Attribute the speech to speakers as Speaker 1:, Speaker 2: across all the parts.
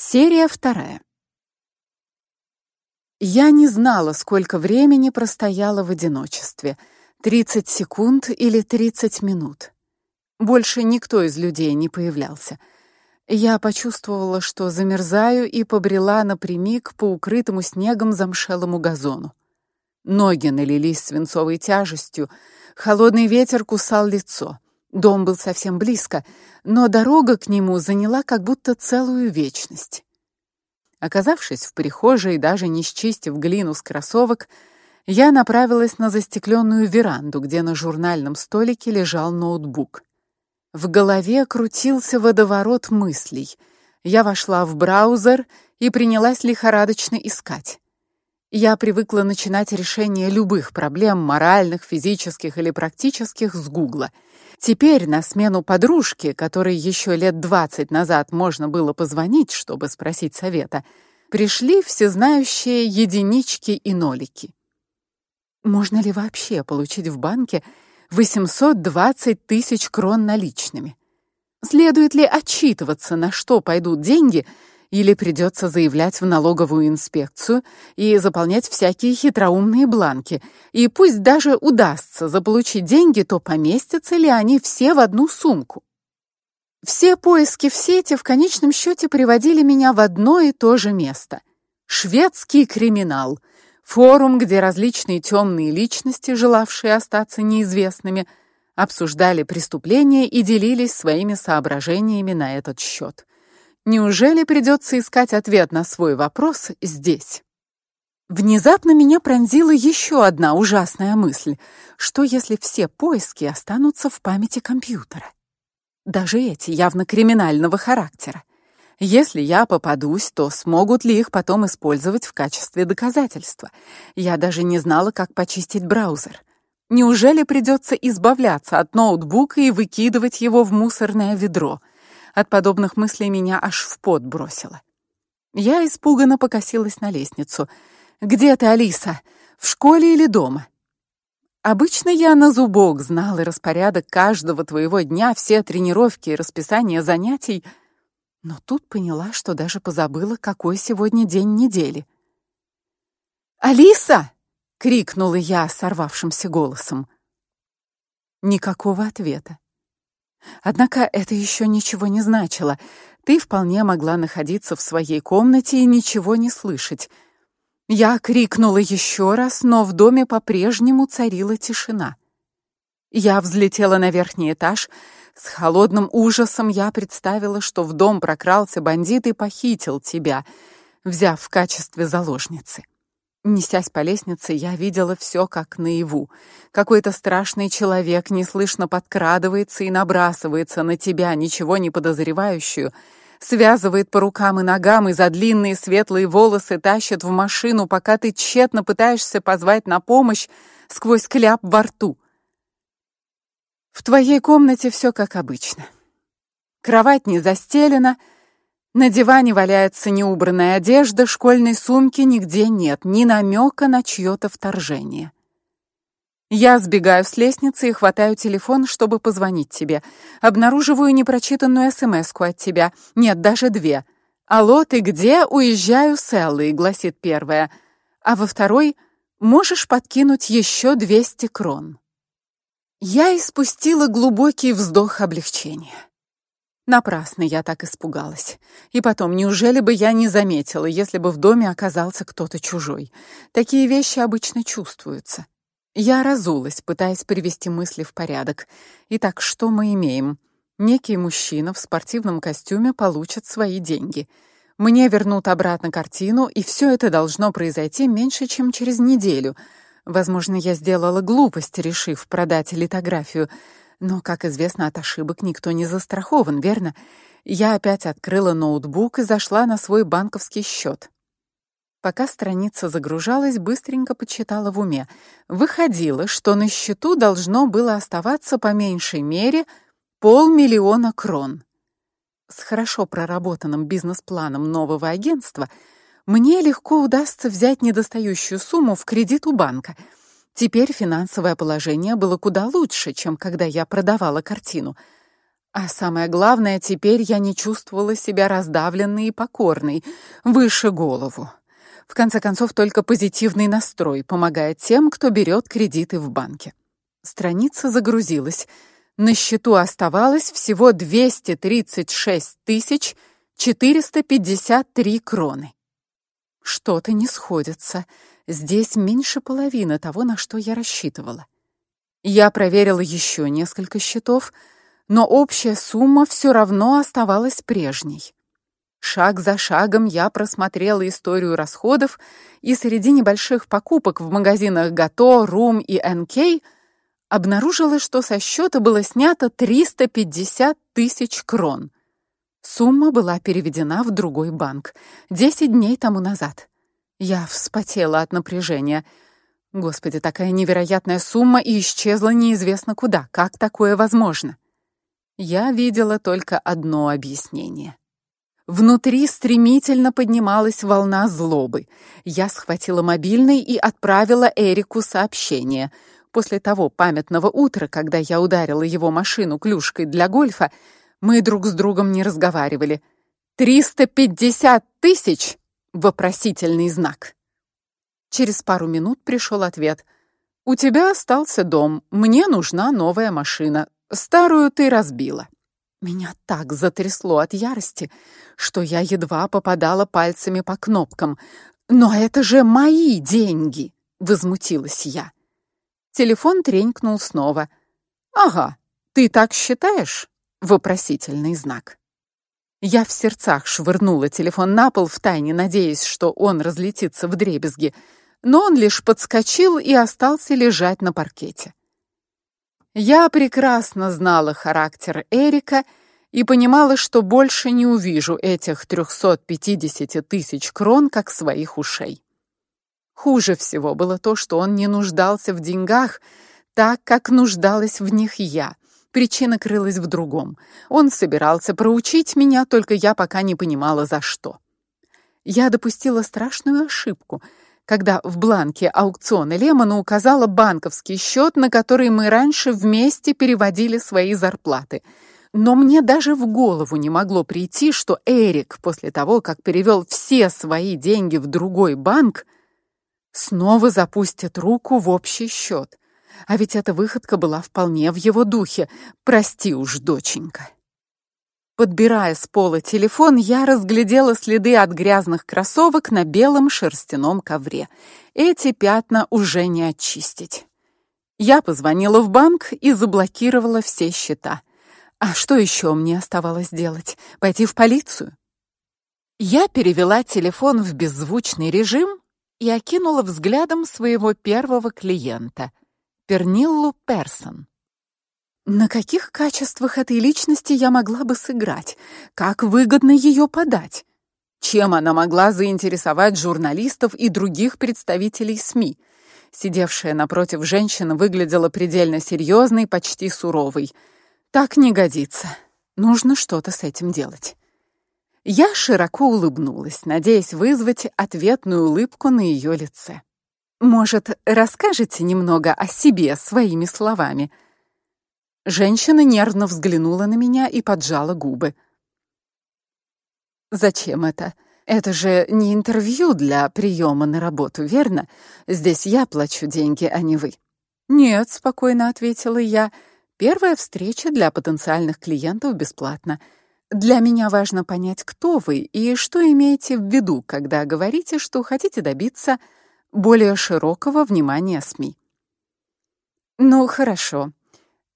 Speaker 1: Серия вторая. Я не знала, сколько времени простояла в одиночестве: 30 секунд или 30 минут. Больше никто из людей не появлялся. Я почувствовала, что замерзаю и побрела напрямик по укрытому снегом замшелому газону. Ноги налились свинцовой тяжестью, холодный ветер кусал лицо. Дом был совсем близко, но дорога к нему заняла как будто целую вечность. Оказавшись в прихожей, даже не счистив глину с кроссовок, я направилась на застекленную веранду, где на журнальном столике лежал ноутбук. В голове крутился водоворот мыслей. Я вошла в браузер и принялась лихорадочно искать. Я привыкла начинать решение любых проблем, моральных, физических или практических, с Гугла. Теперь на смену подружке, которой еще лет двадцать назад можно было позвонить, чтобы спросить совета, пришли всезнающие единички и нолики. Можно ли вообще получить в банке 820 тысяч крон наличными. Следует ли отчитываться, на что пойдут деньги, или придется заявлять в налоговую инспекцию и заполнять всякие хитроумные бланки? И пусть даже удастся заполучить деньги, то поместятся ли они все в одну сумку? Все поиски в сети в конечном счете приводили меня в одно и то же место. Шведский криминал — Форум, где различные темные личности, желавшие остаться неизвестными, обсуждали преступления и делились своими соображениями на этот счет. Неужели придется искать ответ на свой вопрос здесь? Внезапно меня пронзила еще одна ужасная мысль: что если все поиски останутся в памяти компьютера? Даже эти явно криминального характера. Если я попадусь, то смогут ли их потом использовать в качестве доказательства? Я даже не знала, как почистить браузер. Неужели придется избавляться от ноутбука и выкидывать его в мусорное ведро? От подобных мыслей меня аж в пот бросило. Я испуганно покосилась на лестницу. Где ты, Алиса? В школе или дома? Обычно я на зубок знала распорядок каждого твоего дня, все тренировки и расписание занятий, но тут поняла, что даже позабыла, какой сегодня день недели. "Алиса!" крикнула я сорвавшимся голосом. Никакого ответа. Однако это еще ничего не значило. Ты вполне могла находиться в своей комнате и ничего не слышать. Я крикнула еще раз, но в доме по-прежнему царила тишина. Я взлетела на верхний этаж с холодным ужасом я представила, что в дом прокрался бандит и похитил тебя, взяв в качестве заложницы. Несясь по лестнице, я видела все как наяву. Какой-то страшный человек неслышно подкрадывается и набрасывается на тебя, ничего не подозревающую, связывает по рукам и ногам и за длинные светлые волосы тащит в машину, пока ты тщетно пытаешься позвать на помощь сквозь кляп во рту. В твоей комнате все как обычно. Кровать не застелена, на диване валяется неубранная одежда, школьной сумки нигде нет, ни намека на чье то вторжение. Я сбегаю с лестницы и хватаю телефон, чтобы позвонить тебе. Обнаруживаю непрочитанную СМСку от тебя. Нет, даже две. Алло, ты где? Уезжаю с Эллой, гласит первая. А во второй можешь подкинуть еще 200 крон. Я испустила глубокий вздох облегчения. Напрасно я так испугалась. И потом, неужели бы я не заметила, если бы в доме оказался кто-то чужой? Такие вещи обычно чувствуются. Я разулась, пытаясь привести мысли в порядок. Итак, что мы имеем? Некий мужчина в спортивном костюме получит свои деньги. Мне вернут обратно картину, и все это должно произойти меньше, чем через неделю — Возможно, я сделала глупость, решив продать литографию, но, как известно, от ошибок никто не застрахован, верно? Я опять открыла ноутбук и зашла на свой банковский счет. Пока страница загружалась, быстренько подсчитала в уме. Выходило, что на счету должно было оставаться по меньшей мере полмиллиона крон. С хорошо проработанным бизнес-планом нового агентства — мне легко удастся взять недостающую сумму в кредит у банка. Теперь финансовое положение было куда лучше, чем когда я продавала картину. А самое главное, теперь я не чувствовала себя раздавленной и покорной, выше голову. В конце концов, только позитивный настрой помогает тем, кто берет кредиты в банке. Страница загрузилась. На счету оставалось всего 236 тысяч 453 кроны. Что-то не сходится. Здесь меньше половины того, на что я рассчитывала. Я проверила еще несколько счетов, но общая сумма все равно оставалась прежней. Шаг за шагом я просмотрела историю расходов, и среди небольших покупок в магазинах Гато, Рум и НК обнаружила, что со счета было снято 350 тысяч крон. Сумма была переведена в другой банк 10 дней тому назад. Я вспотела от напряжения. Господи, такая невероятная сумма и исчезла неизвестно куда. Как такое возможно? Я видела только одно объяснение. Внутри стремительно поднималась волна злобы. Я схватила мобильный и отправила Эрику сообщение. После того памятного утра, когда я ударила его машину клюшкой для гольфа, мы друг с другом не разговаривали. «Триста пятьдесят тысяч!» — вопросительный знак. Через пару минут пришел ответ. «У тебя остался дом, мне нужна новая машина. Старую ты разбила». Меня так затрясло от ярости, что я едва попадала пальцами по кнопкам. «Но это же мои деньги!» — возмутилась я. Телефон тренькнул снова. «Ага, ты так считаешь?» Вопросительный знак. Я в сердцах швырнула телефон на пол, втайне надеясь, что он разлетится вдребезги, но он лишь подскочил и остался лежать на паркете. Я прекрасно знала характер Эрика и понимала, что больше не увижу этих 350 тысяч крон как своих ушей. Хуже всего было то, что он не нуждался в деньгах так, как нуждалась в них я — Причина крылась в другом. Он собирался проучить меня, только я пока не понимала за что. Я допустила страшную ошибку, когда в бланке аукциона Лемона указала банковский счет, на который мы раньше вместе переводили свои зарплаты. Но мне даже в голову не могло прийти, что Эрик после того, как перевел все свои деньги в другой банк, снова запустит руку в общий счет. А ведь эта выходка была вполне в его духе. Прости уж, доченька. Подбирая с пола телефон, я разглядела следы от грязных кроссовок на белом шерстяном ковре. Эти пятна уже не очистить. Я позвонила в банк и заблокировала все счета. А что еще мне оставалось делать? Пойти в полицию? Я перевела телефон в беззвучный режим и окинула взглядом своего первого клиента — Перниллу Персон. На каких качествах этой личности я могла бы сыграть? Как выгодно ее подать? Чем она могла заинтересовать журналистов и других представителей СМИ? Сидевшая напротив женщина выглядела предельно серьезной, почти суровой. Так не годится. Нужно что-то с этим делать. Я широко улыбнулась, надеясь вызвать ответную улыбку на ее лице. Может, расскажете немного о себе своими словами? Женщина нервно взглянула на меня и поджала губы. Зачем это? Это же не интервью для приема на работу, верно? Здесь я плачу деньги, а не вы. Нет, спокойно ответила я. Первая встреча для потенциальных клиентов бесплатно. Для меня важно понять, кто вы и что имеете в виду, когда говорите, что хотите добиться более широкого внимания СМИ. Ну, хорошо.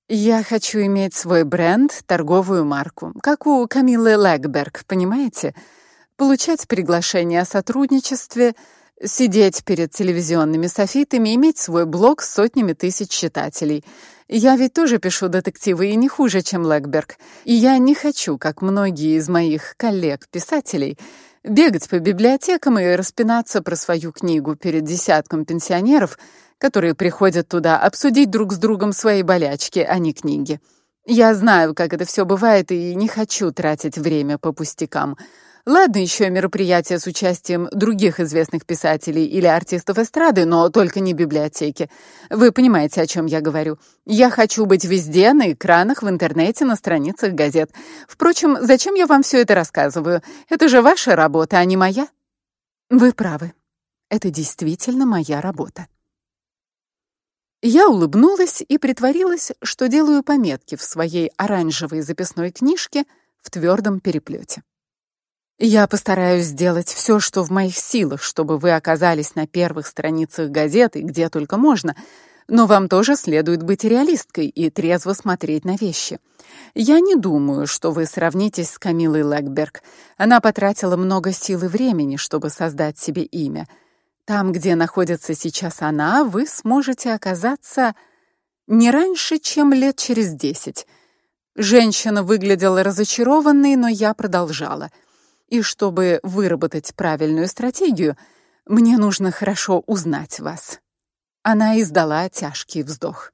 Speaker 1: Я хочу иметь свой бренд, торговую марку, как у Камилы Легберг, понимаете? Получать приглашения о сотрудничестве, сидеть перед телевизионными софитами, иметь свой блог с сотнями тысяч читателей. Я ведь тоже пишу детективы и не хуже, чем Легберг. И я не хочу, как многие из моих коллег-писателей, бегать по библиотекам и распинаться про свою книгу перед десятком пенсионеров, которые приходят туда обсудить друг с другом свои болячки, а не книги. Я знаю, как это все бывает, и не хочу тратить время по пустякам. Ладно, еще мероприятия с участием других известных писателей или артистов эстрады, но только не библиотеки. Вы понимаете, о чем я говорю. Я хочу быть везде, на экранах, в интернете, на страницах газет. Впрочем, зачем я вам все это рассказываю? Это же ваша работа, а не моя. Вы правы. Это действительно моя работа. Я улыбнулась и притворилась, что делаю пометки в своей оранжевой записной книжке в твердом переплете. Я постараюсь сделать все, что в моих силах, чтобы вы оказались на первых страницах газеты, где только можно. Но вам тоже следует быть реалисткой и трезво смотреть на вещи. Я не думаю, что вы сравнитесь с Камилой Лэгберг. Она потратила много сил и времени, чтобы создать себе имя. Там, где находится сейчас она, вы сможете оказаться не раньше, чем лет через десять. Женщина выглядела разочарованной, но я продолжала. И чтобы выработать правильную стратегию, мне нужно хорошо узнать вас. Она издала тяжкий вздох.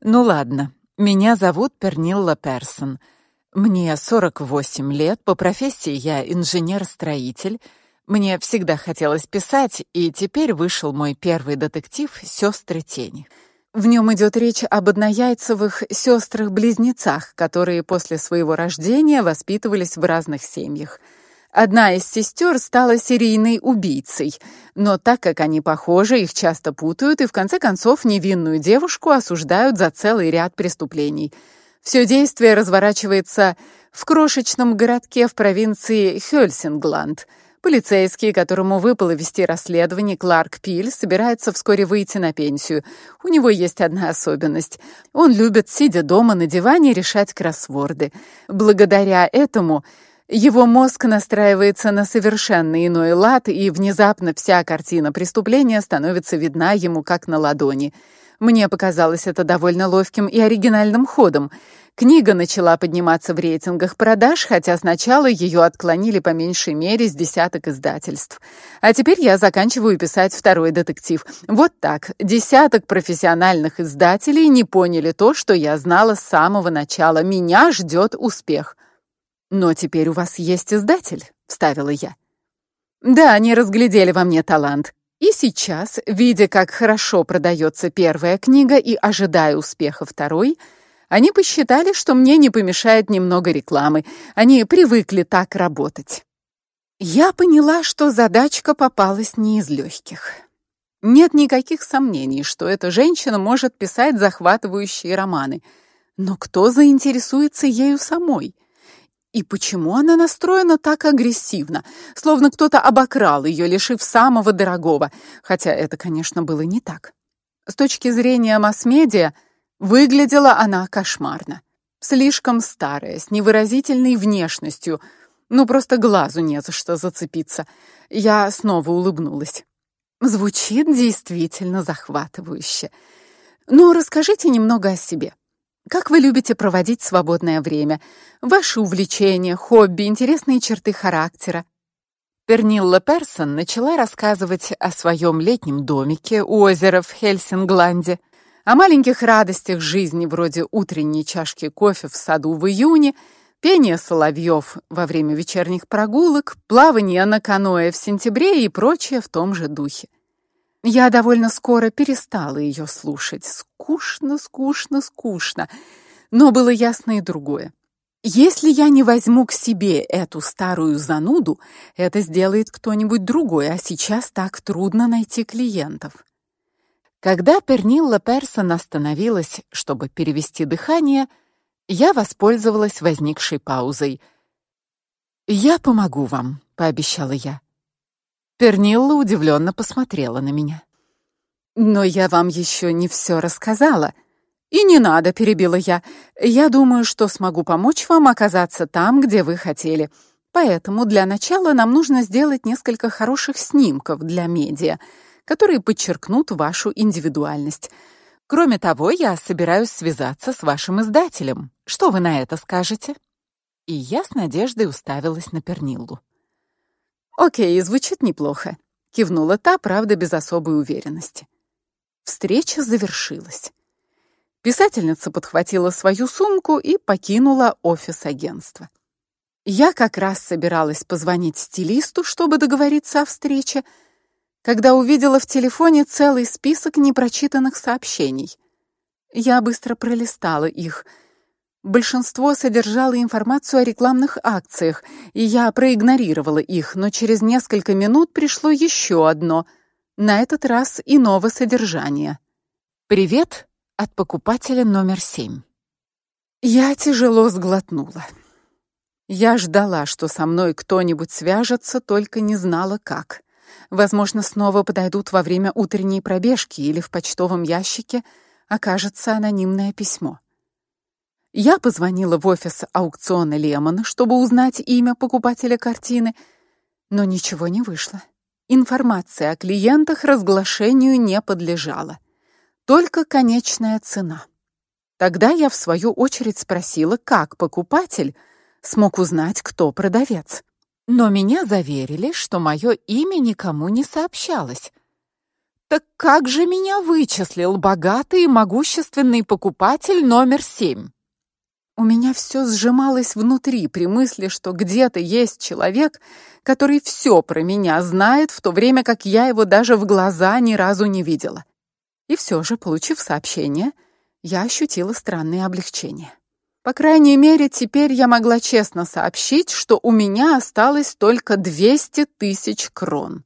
Speaker 1: Ну ладно, меня зовут Пернилла Персон. Мне 48 лет, по профессии я инженер-строитель. Мне всегда хотелось писать, и теперь вышел мой первый детектив Сестры тени. В нем идет речь об однояйцевых сестрах-близнецах, которые после своего рождения воспитывались в разных семьях. Одна из сестер стала серийной убийцей, но так как они похожи, их часто путают и в конце концов невинную девушку осуждают за целый ряд преступлений. Все действие разворачивается в крошечном городке в провинции Хёльсингланд. Полицейский, которому выпало вести расследование, Кларк Пиль, собирается вскоре выйти на пенсию. У него есть одна особенность. Он любит, сидя дома на диване, решать кроссворды. Благодаря этому его мозг настраивается на совершенно иной лад, и внезапно вся картина преступления становится видна ему как на ладони. Мне показалось это довольно ловким и оригинальным ходом. Книга начала подниматься в рейтингах продаж, хотя сначала ее отклонили по меньшей мере с десяток издательств. А теперь я заканчиваю писать второй детектив. Вот так. Десяток профессиональных издателей не поняли то, что я знала с самого начала. Меня ждет успех. Но теперь у вас есть издатель, вставила я. Да, они разглядели во мне талант. И сейчас, видя, как хорошо продается первая книга и ожидая успеха второй, они посчитали, что мне не помешает немного рекламы. Они привыкли так работать. Я поняла, что задачка попалась не из легких. Нет никаких сомнений, что эта женщина может писать захватывающие романы. Но кто заинтересуется ею самой? И почему она настроена так агрессивно, словно кто-то обокрал ее, лишив самого дорогого, хотя это, конечно, было не так. С точки зрения масс-медиа выглядела она кошмарно. Слишком старая, с невыразительной внешностью, ну просто глазу не за что зацепиться. Я снова улыбнулась. Звучит действительно захватывающе. Ну, расскажите немного о себе. Как вы любите проводить свободное время? Ваши увлечения, хобби, интересные черты характера? Пернилла Персон начала рассказывать о своем летнем домике у озера в Хельсингланде, о маленьких радостях жизни вроде утренней чашки кофе в саду в июне, пения соловьев во время вечерних прогулок, плавания на каноэ в сентябре и прочее в том же духе. Я довольно скоро перестала ее слушать. Скучно, скучно, скучно. Но было ясно и другое. Если я не возьму к себе эту старую зануду, это сделает кто-нибудь другой, а сейчас так трудно найти клиентов. Когда Пернилла Персон остановилась, чтобы перевести дыхание, я воспользовалась возникшей паузой. "Я помогу вам", пообещала я. Пернилла удивленно посмотрела на меня. Но я вам еще не все рассказала. И не надо, перебила я. Я думаю, что смогу помочь вам оказаться там, где вы хотели. Поэтому для начала нам нужно сделать несколько хороших снимков для медиа, которые подчеркнут вашу индивидуальность. Кроме того, я собираюсь связаться с вашим издателем. Что вы на это скажете? И я с надеждой уставилась на Перниллу. О'кей, звучит неплохо, кивнула та, правда, без особой уверенности. Встреча завершилась. Писательница подхватила свою сумку и покинула офис агентства. Я как раз собиралась позвонить стилисту, чтобы договориться о встрече, когда увидела в телефоне целый список непрочитанных сообщений. Я быстро пролистала их. Большинство содержало информацию о рекламных акциях, и я проигнорировала их, но через несколько минут пришло еще одно, на этот раз иного содержания. Привет от покупателя номер семь. Я тяжело сглотнула. Я ждала, что со мной кто-нибудь свяжется, только не знала как. Возможно, снова подойдут во время утренней пробежки или в почтовом ящике окажется анонимное письмо. Я позвонила в офис аукциона Лемон, чтобы узнать имя покупателя картины, но ничего не вышло. Информация о клиентах разглашению не подлежала. Только конечная цена. Тогда я в свою очередь спросила, как покупатель смог узнать, кто продавец. Но меня заверили, что мое имя никому не сообщалось. Так как же меня вычислил богатый и могущественный покупатель номер семь? У меня все сжималось внутри при мысли, что где-то есть человек, который все про меня знает, в то время как я его даже в глаза ни разу не видела. И все же, получив сообщение, я ощутила странное облегчение. По крайней мере, теперь я могла честно сообщить, что у меня осталось только 200 тысяч крон.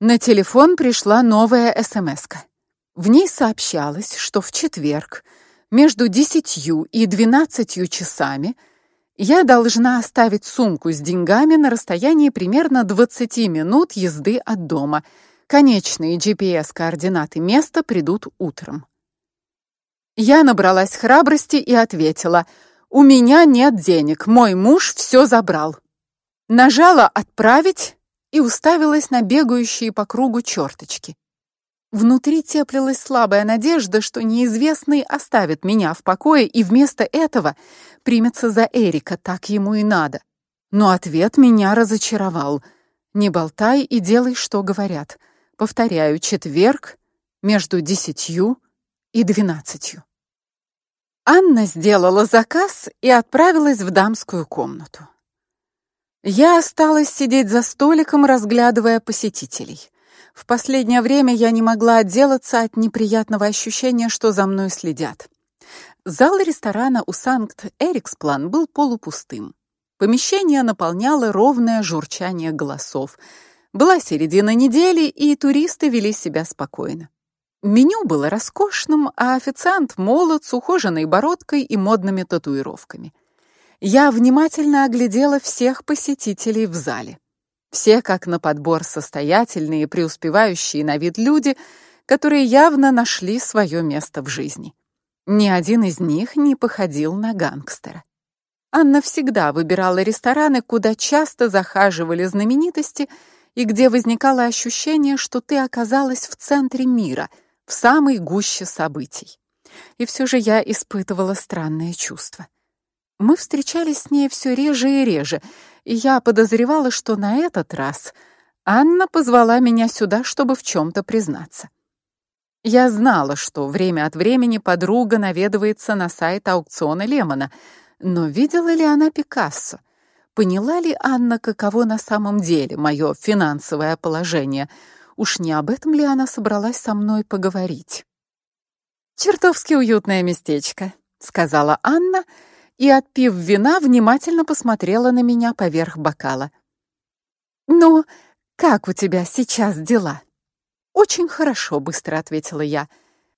Speaker 1: На телефон пришла новая СМСка. В ней сообщалось, что в четверг между 10 и 12 часами я должна оставить сумку с деньгами на расстоянии примерно 20 минут езды от дома. Конечные GPS-координаты места придут утром. Я набралась храбрости и ответила: "У меня нет денег, мой муж все забрал". Нажала отправить и уставилась на бегающие по кругу черточки. Внутри теплилась слабая надежда, что неизвестный оставит меня в покое и вместо этого примется за Эрика, так ему и надо. Но ответ меня разочаровал. Не болтай и делай, что говорят. Повторяю, четверг между десятью и двенадцатью. Анна сделала заказ и отправилась в дамскую комнату. Я осталась сидеть за столиком, разглядывая посетителей. В последнее время я не могла отделаться от неприятного ощущения, что за мной следят. Зал ресторана у Санкт-Эриксплан был полупустым. Помещение наполняло ровное журчание голосов. Была середина недели, и туристы вели себя спокойно. Меню было роскошным, а официант молод, с ухоженной бородкой и модными татуировками. Я внимательно оглядела всех посетителей в зале. Все, как на подбор, состоятельные, преуспевающие на вид люди, которые явно нашли свое место в жизни. Ни один из них не походил на гангстера. Анна всегда выбирала рестораны, куда часто захаживали знаменитости и где возникало ощущение, что ты оказалась в центре мира — в самой гуще событий. И все же я испытывала странное чувство. Мы встречались с ней все реже и реже, и я подозревала, что на этот раз Анна позвала меня сюда, чтобы в чем то признаться. Я знала, что время от времени подруга наведывается на сайт аукциона Лемона, но видела ли она Пикассо? Поняла ли Анна, каково на самом деле мое финансовое положение? Уж не об этом ли она собралась со мной поговорить? Чертовски уютное местечко, сказала Анна и отпив вина, внимательно посмотрела на меня поверх бокала. Ну, как у тебя сейчас дела? Очень хорошо, быстро ответила я.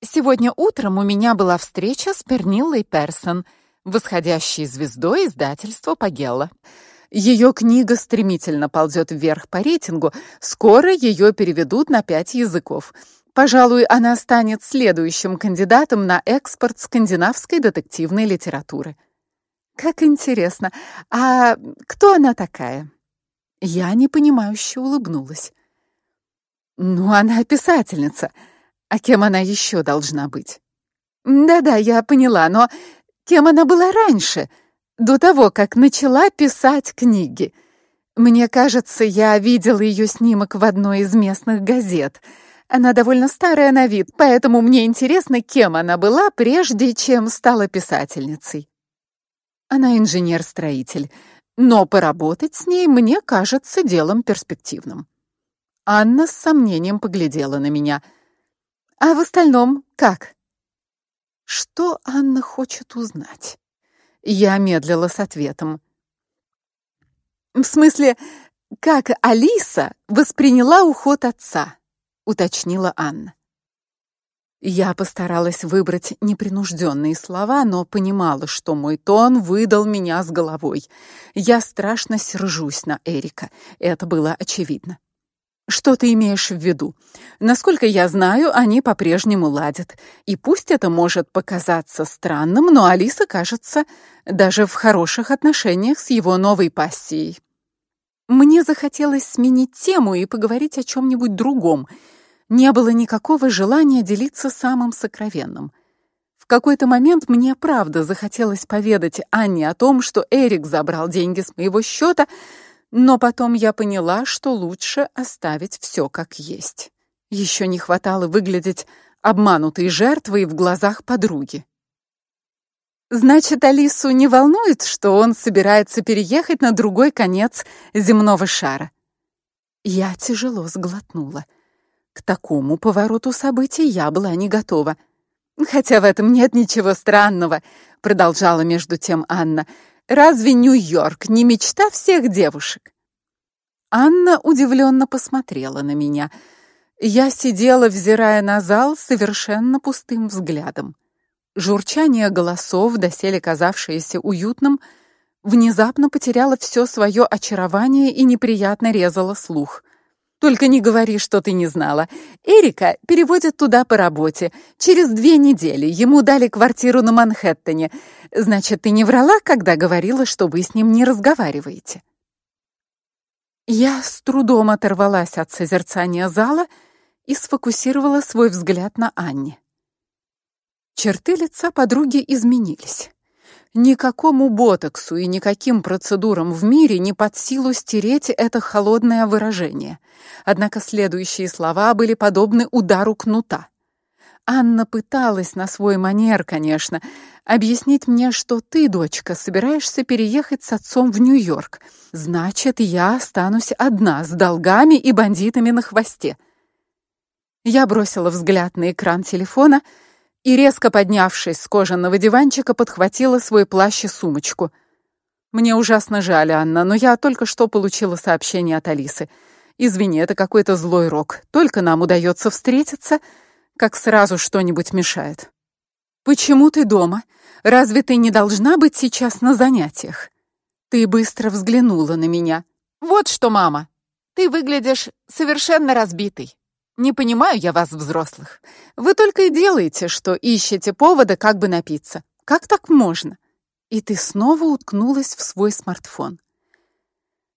Speaker 1: Сегодня утром у меня была встреча с Перниллой Персон, восходящей звездой издательства Пагелла. Ее книга стремительно ползет вверх по рейтингу. Скоро ее переведут на пять языков. Пожалуй, она станет следующим кандидатом на экспорт скандинавской детективной литературы. Как интересно. А кто она такая? Я непонимающе улыбнулась. Ну, она писательница. А кем она еще должна быть? Да-да, я поняла, но кем она была раньше? до того, как начала писать книги. Мне кажется, я видела ее снимок в одной из местных газет. Она довольно старая на вид, поэтому мне интересно, кем она была, прежде чем стала писательницей. Она инженер-строитель, но поработать с ней мне кажется делом перспективным. Анна с сомнением поглядела на меня. А в остальном как? Что Анна хочет узнать? Я медлила с ответом. В смысле, как Алиса восприняла уход отца, уточнила Анна. Я постаралась выбрать непринужденные слова, но понимала, что мой тон выдал меня с головой. Я страшно сержусь на Эрика. Это было очевидно. Что ты имеешь в виду? Насколько я знаю, они по-прежнему ладят. И пусть это может показаться странным, но Алиса, кажется, даже в хороших отношениях с его новой пассией. Мне захотелось сменить тему и поговорить о чем нибудь другом не было никакого желания делиться самым сокровенным. В какой-то момент мне правда захотелось поведать Анне о том, что Эрик забрал деньги с моего счета, но потом я поняла, что лучше оставить все как есть. Еще не хватало выглядеть обманутой жертвой в глазах подруги. Значит, Алису не волнует, что он собирается переехать на другой конец земного шара. Я тяжело сглотнула. К такому повороту событий я была не готова. Хотя в этом нет ничего странного, продолжала между тем Анна. Разве Нью-Йорк не мечта всех девушек? Анна удивленно посмотрела на меня. Я сидела, взирая на зал совершенно пустым взглядом. Журчание голосов, доселе казавшееся уютным, внезапно потеряло все свое очарование и неприятно резало слух. Только не говори, что ты не знала. Эрика переводят туда по работе. Через две недели ему дали квартиру на Манхэттене. Значит, ты не врала, когда говорила, что вы с ним не разговариваете. Я с трудом оторвалась от созерцания зала и сфокусировала свой взгляд на Анне. Черты лица подруги изменились. Никакому ботоксу и никаким процедурам в мире не под силу стереть это холодное выражение. Однако следующие слова были подобны удару кнута. Анна пыталась на свой манер, конечно, объяснить мне, что ты, дочка, собираешься переехать с отцом в Нью-Йорк. Значит, я останусь одна с долгами и бандитами на хвосте. Я бросила взгляд на экран телефона — и, резко поднявшись с кожаного диванчика, подхватила свой плащ и сумочку. Мне ужасно жаль, Анна, но я только что получила сообщение от Алисы. Извини, это какой-то злой рок. Только нам удается встретиться, как сразу что-нибудь мешает. Почему ты дома? Разве ты не должна быть сейчас на занятиях? Ты быстро взглянула на меня. Вот что, мама. Ты выглядишь совершенно разбитой. Не понимаю я вас, взрослых. Вы только и делаете, что ищете повода как бы напиться. Как так можно? И ты снова уткнулась в свой смартфон.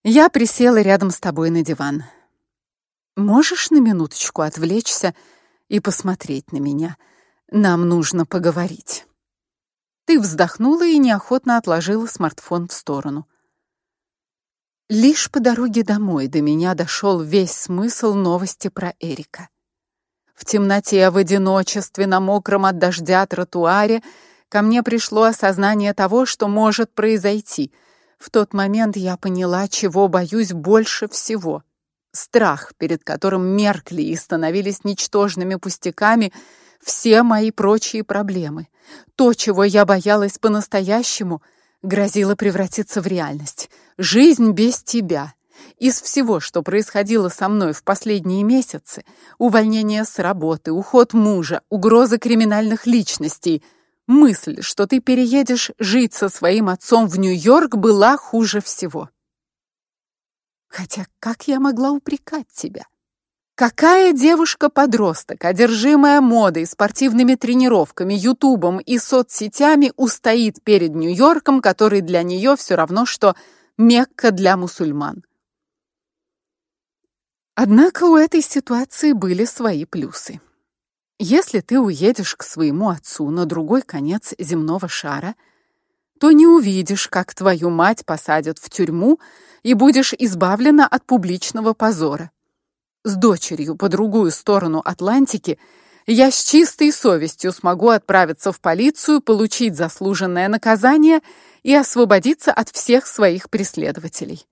Speaker 1: Я присела рядом с тобой на диван. Можешь на минуточку отвлечься и посмотреть на меня? Нам нужно поговорить. Ты вздохнула и неохотно отложила смартфон в сторону. Лишь по дороге домой до меня дошел весь смысл новости про Эрика. В темноте, в одиночестве, на мокром от дождя тротуаре ко мне пришло осознание того, что может произойти. В тот момент я поняла, чего боюсь больше всего. Страх, перед которым меркли и становились ничтожными пустяками все мои прочие проблемы. То, чего я боялась по-настоящему — грозило превратиться в реальность. Жизнь без тебя. Из всего, что происходило со мной в последние месяцы, увольнение с работы, уход мужа, угроза криминальных личностей, мысль, что ты переедешь жить со своим отцом в Нью-Йорк, была хуже всего. Хотя как я могла упрекать тебя? Какая девушка-подросток, одержимая модой, спортивными тренировками, ютубом и соцсетями, устоит перед Нью-Йорком, который для нее все равно что Мекка для мусульман? Однако у этой ситуации были свои плюсы. Если ты уедешь к своему отцу на другой конец земного шара, то не увидишь, как твою мать посадят в тюрьму и будешь избавлена от публичного позора. с дочерью по другую сторону Атлантики, я с чистой совестью смогу отправиться в полицию, получить заслуженное наказание и освободиться от всех своих преследователей.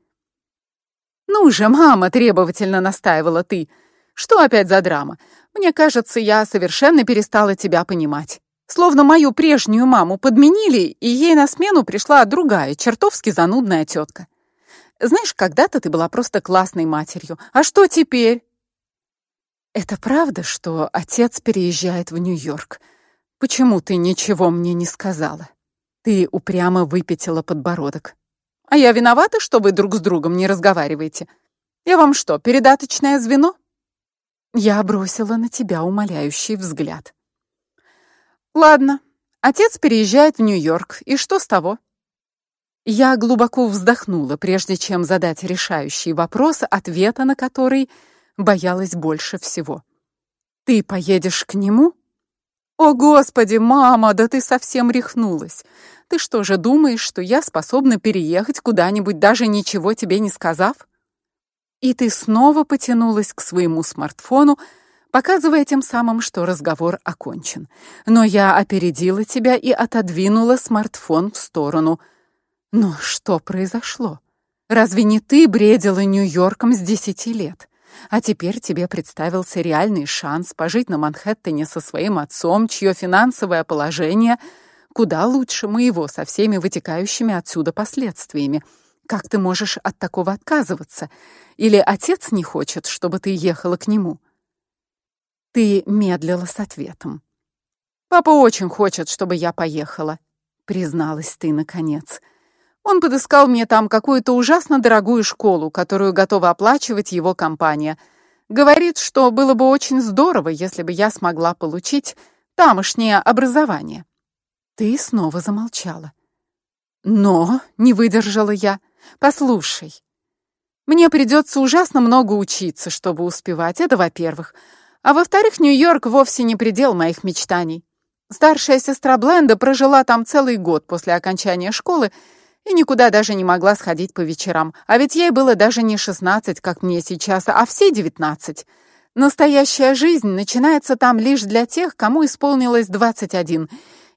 Speaker 1: Ну же, мама, требовательно настаивала ты. Что опять за драма? Мне кажется, я совершенно перестала тебя понимать. Словно мою прежнюю маму подменили, и ей на смену пришла другая, чертовски занудная тетка. Знаешь, когда-то ты была просто классной матерью. А что теперь? Это правда, что отец переезжает в Нью-Йорк? Почему ты ничего мне не сказала? Ты упрямо выпятила подбородок. А я виновата, что вы друг с другом не разговариваете? Я вам что, передаточное звено? Я бросила на тебя умоляющий взгляд. Ладно. Отец переезжает в Нью-Йорк, и что с того? Я глубоко вздохнула, прежде чем задать решающий вопрос, ответа на который боялась больше всего. Ты поедешь к нему? О, господи, мама, да ты совсем рехнулась. Ты что же думаешь, что я способна переехать куда-нибудь, даже ничего тебе не сказав? И ты снова потянулась к своему смартфону, показывая тем самым, что разговор окончен. Но я опередила тебя и отодвинула смартфон в сторону. Но что произошло? Разве не ты бредила Нью-Йорком с десяти лет? А теперь тебе представился реальный шанс пожить на Манхэттене со своим отцом, чье финансовое положение — куда лучше моего со всеми вытекающими отсюда последствиями. Как ты можешь от такого отказываться? Или отец не хочет, чтобы ты ехала к нему? Ты медлила с ответом. Папа очень хочет, чтобы я поехала, призналась ты наконец. Он подыскал мне там какую-то ужасно дорогую школу, которую готова оплачивать его компания. Говорит, что было бы очень здорово, если бы я смогла получить тамошнее образование. Ты снова замолчала. Но не выдержала я. Послушай. Мне придется ужасно много учиться, чтобы успевать. Это, во-первых. А во-вторых, Нью-Йорк вовсе не предел моих мечтаний. Старшая сестра Бленда прожила там целый год после окончания школы и никуда даже не могла сходить по вечерам. А ведь ей было даже не 16, как мне сейчас, а все 19. Настоящая жизнь начинается там лишь для тех, кому исполнилось 21.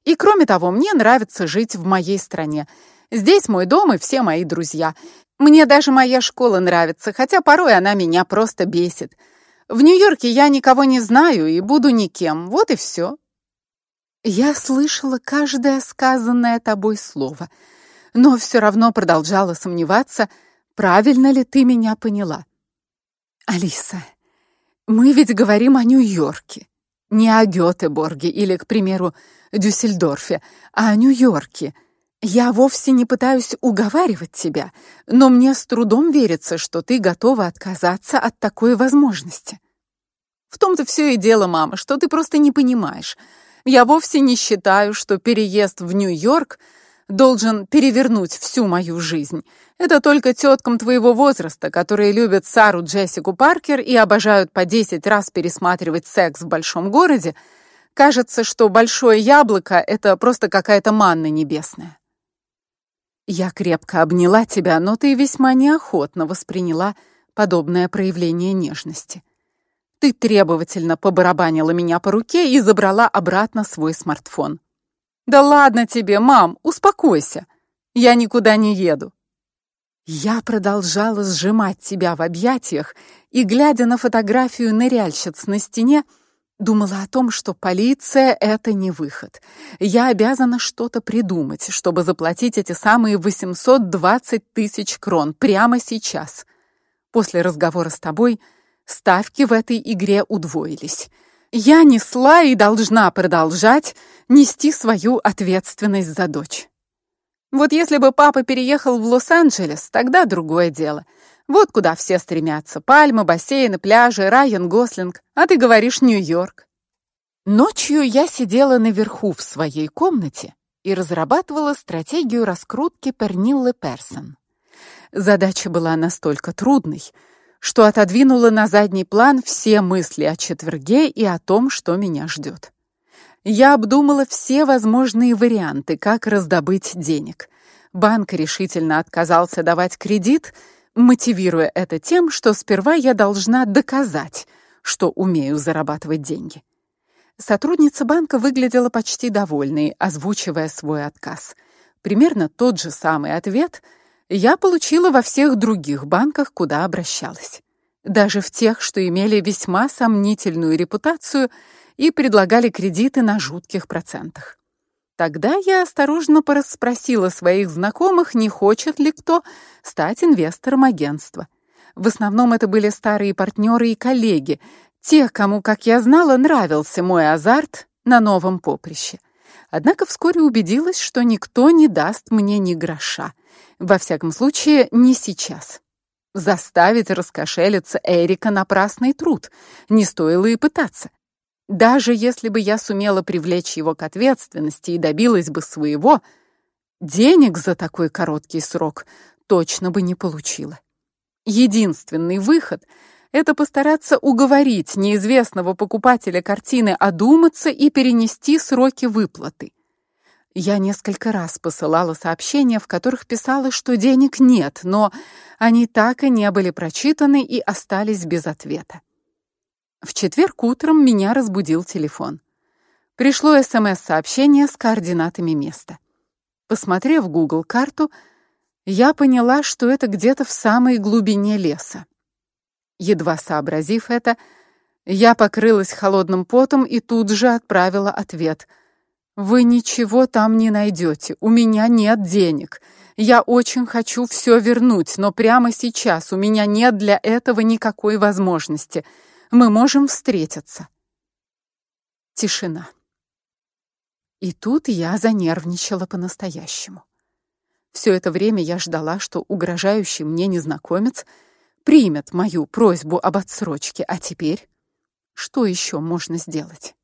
Speaker 1: И кроме того, мне нравится жить в моей стране. Здесь мой дом и все мои друзья. Мне даже моя школа нравится, хотя порой она меня просто бесит. В Нью-Йорке я никого не знаю и буду никем. Вот и все. Я слышала каждое сказанное тобой слово, но все равно продолжала сомневаться, правильно ли ты меня поняла. Алиса, мы ведь говорим о Нью-Йорке, не о Гётеборге или, к примеру, Дюссельдорфе, а о Нью-Йорке. Я вовсе не пытаюсь уговаривать тебя, но мне с трудом верится, что ты готова отказаться от такой возможности. В том-то все и дело, мама, что ты просто не понимаешь. Я вовсе не считаю, что переезд в Нью-Йорк должен перевернуть всю мою жизнь. Это только теткам твоего возраста, которые любят Сару Джессику Паркер и обожают по десять раз пересматривать секс в большом городе, Кажется, что большое яблоко это просто какая-то манна небесная. Я крепко обняла тебя, но ты весьма неохотно восприняла подобное проявление нежности. Ты требовательно побарабанила меня по руке и забрала обратно свой смартфон. Да ладно тебе, мам, успокойся. Я никуда не еду. Я продолжала сжимать тебя в объятиях и глядя на фотографию ныряльщиц на стене, Думала о том, что полиция это не выход. Я обязана что-то придумать, чтобы заплатить эти самые 820 тысяч крон прямо сейчас. После разговора с тобой ставки в этой игре удвоились. Я несла и должна продолжать нести свою ответственность за дочь. Вот если бы папа переехал в Лос-Анджелес, тогда другое дело — вот куда все стремятся: пальмы, бассейны, пляжи, Райан Гослинг. А ты говоришь Нью-Йорк. Ночью я сидела наверху в своей комнате и разрабатывала стратегию раскрутки Перниллы Персон. Задача была настолько трудной, что отодвинула на задний план все мысли о четверге и о том, что меня ждет. Я обдумала все возможные варианты, как раздобыть денег. Банк решительно отказался давать кредит, мотивируя это тем, что сперва я должна доказать, что умею зарабатывать деньги. Сотрудница банка выглядела почти довольной, озвучивая свой отказ. Примерно тот же самый ответ я получила во всех других банках, куда обращалась. Даже в тех, что имели весьма сомнительную репутацию и предлагали кредиты на жутких процентах. Тогда я осторожно порасспросила своих знакомых, не хочет ли кто стать инвестором агентства. В основном это были старые партнеры и коллеги, те, кому, как я знала, нравился мой азарт на новом поприще. Однако вскоре убедилась, что никто не даст мне ни гроша. Во всяком случае, не сейчас. Заставить раскошелиться Эрика напрасный труд. Не стоило и пытаться. Даже если бы я сумела привлечь его к ответственности и добилась бы своего, денег за такой короткий срок точно бы не получила. Единственный выход это постараться уговорить неизвестного покупателя картины одуматься и перенести сроки выплаты. Я несколько раз посылала сообщения, в которых писала, что денег нет, но они так и не были прочитаны и остались без ответа. В четверг утром меня разбудил телефон. Пришло СМС-сообщение с координатами места. Посмотрев Google карту, я поняла, что это где-то в самой глубине леса. Едва сообразив это, я покрылась холодным потом и тут же отправила ответ. Вы ничего там не найдете. У меня нет денег. Я очень хочу все вернуть, но прямо сейчас у меня нет для этого никакой возможности мы можем встретиться. Тишина. И тут я занервничала по-настоящему. Все это время я ждала, что угрожающий мне незнакомец примет мою просьбу об отсрочке, а теперь что еще можно сделать?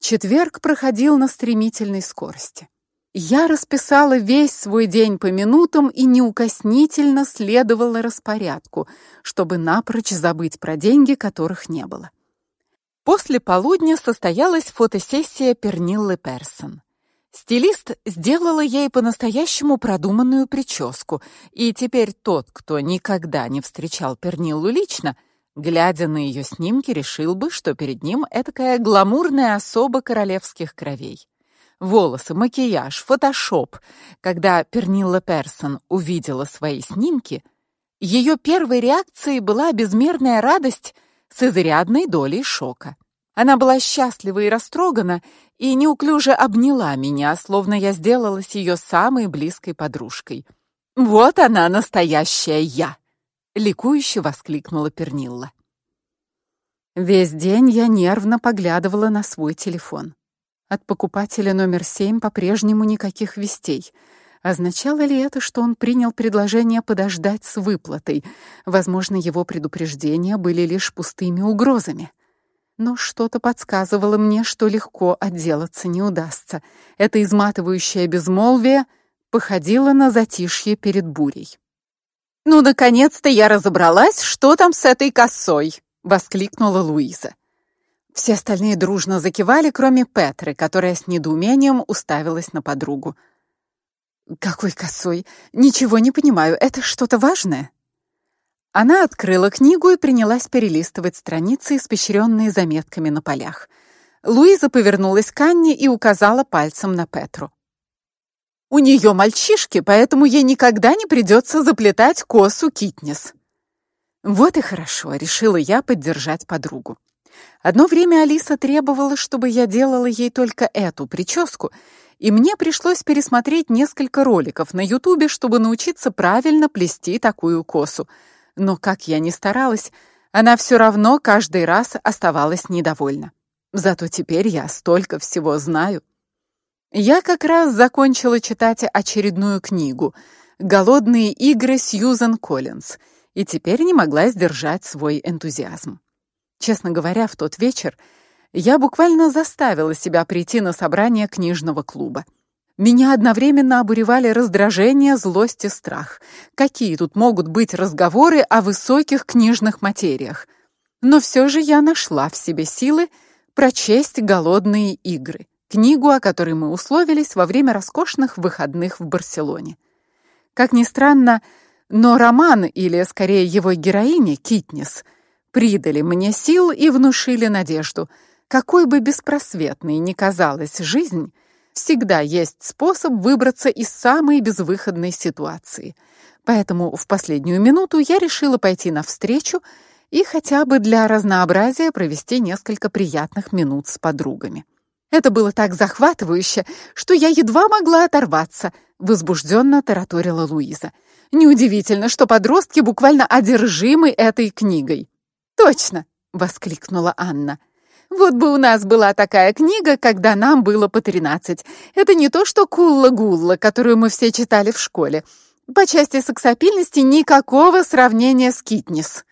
Speaker 1: Четверг проходил на стремительной скорости. Я расписала весь свой день по минутам и неукоснительно следовала распорядку, чтобы напрочь забыть про деньги, которых не было. После полудня состоялась фотосессия Перниллы Персон. Стилист сделала ей по-настоящему продуманную прическу, и теперь тот, кто никогда не встречал Перниллу лично, глядя на ее снимки, решил бы, что перед ним этакая гламурная особа королевских кровей волосы, макияж, фотошоп. Когда Пернилла Персон увидела свои снимки, ее первой реакцией была безмерная радость с изрядной долей шока. Она была счастлива и растрогана и неуклюже обняла меня, словно я сделалась ее самой близкой подружкой. Вот она, настоящая я, ликующе воскликнула Пернилла. Весь день я нервно поглядывала на свой телефон. От покупателя номер семь по-прежнему никаких вестей. Означало ли это, что он принял предложение подождать с выплатой? Возможно, его предупреждения были лишь пустыми угрозами. Но что-то подсказывало мне, что легко отделаться не удастся. Это изматывающее безмолвие походило на затишье перед бурей. Ну наконец-то я разобралась, что там с этой косой, воскликнула Луиза. Все остальные дружно закивали, кроме Петры, которая с недоумением уставилась на подругу. Какой косой? Ничего не понимаю. Это что-то важное? Она открыла книгу и принялась перелистывать страницы, испещренные заметками на полях. Луиза повернулась к Анне и указала пальцем на Петру. У нее мальчишки, поэтому ей никогда не придется заплетать косу Китнес. Вот и хорошо, решила я поддержать подругу. Одно время Алиса требовала, чтобы я делала ей только эту прическу, и мне пришлось пересмотреть несколько роликов на Ютубе, чтобы научиться правильно плести такую косу. Но как я ни старалась, она все равно каждый раз оставалась недовольна. Зато теперь я столько всего знаю. Я как раз закончила читать очередную книгу Голодные игры Сьюзен Коллинз, и теперь не могла сдержать свой энтузиазм. Честно говоря, в тот вечер я буквально заставила себя прийти на собрание книжного клуба. Меня одновременно обуревали раздражение, злость и страх. Какие тут могут быть разговоры о высоких книжных материях? Но все же я нашла в себе силы прочесть Голодные игры, книгу, о которой мы условились во время роскошных выходных в Барселоне. Как ни странно, Но роман, или скорее его героиня Китнис, придали мне сил и внушили надежду. Какой бы беспросветной ни казалась жизнь, всегда есть способ выбраться из самой безвыходной ситуации. Поэтому в последнюю минуту я решила пойти навстречу и хотя бы для разнообразия провести несколько приятных минут с подругами. Это было так захватывающе, что я едва могла оторваться, возбужденно тараторила Луиза. Неудивительно, что подростки буквально одержимы этой книгой. Точно, воскликнула Анна. Вот бы у нас была такая книга, когда нам было по тринадцать. Это не то, что Кулла-Гулла, которую мы все читали в школе. По части сексапильности никакого сравнения с Китнис.